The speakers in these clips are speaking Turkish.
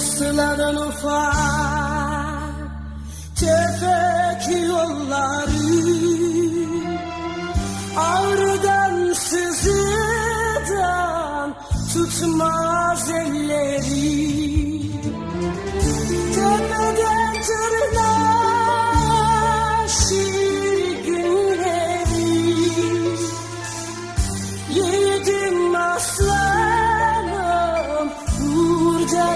Sıradan ufak tefek yolları. Ağrıdan sızıdan tutmaz elleri. Tepeden tırnağa şiir günleri Yiğidim aslanım burada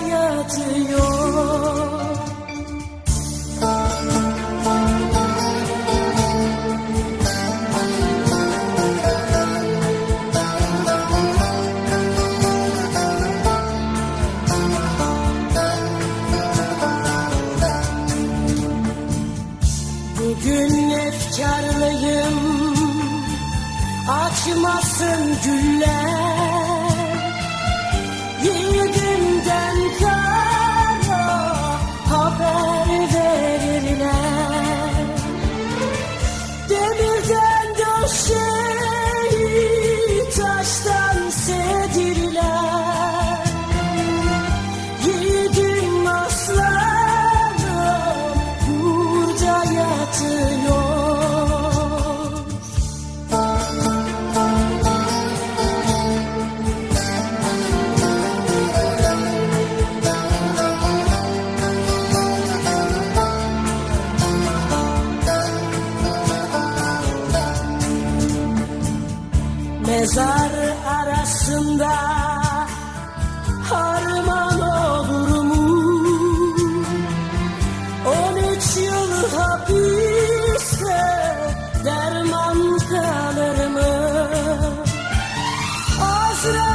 Bugün efkarlıyım. Açmasın güller mezar arasında harman olur mu? On üç yıl hapiste derman kalır mı? Azrail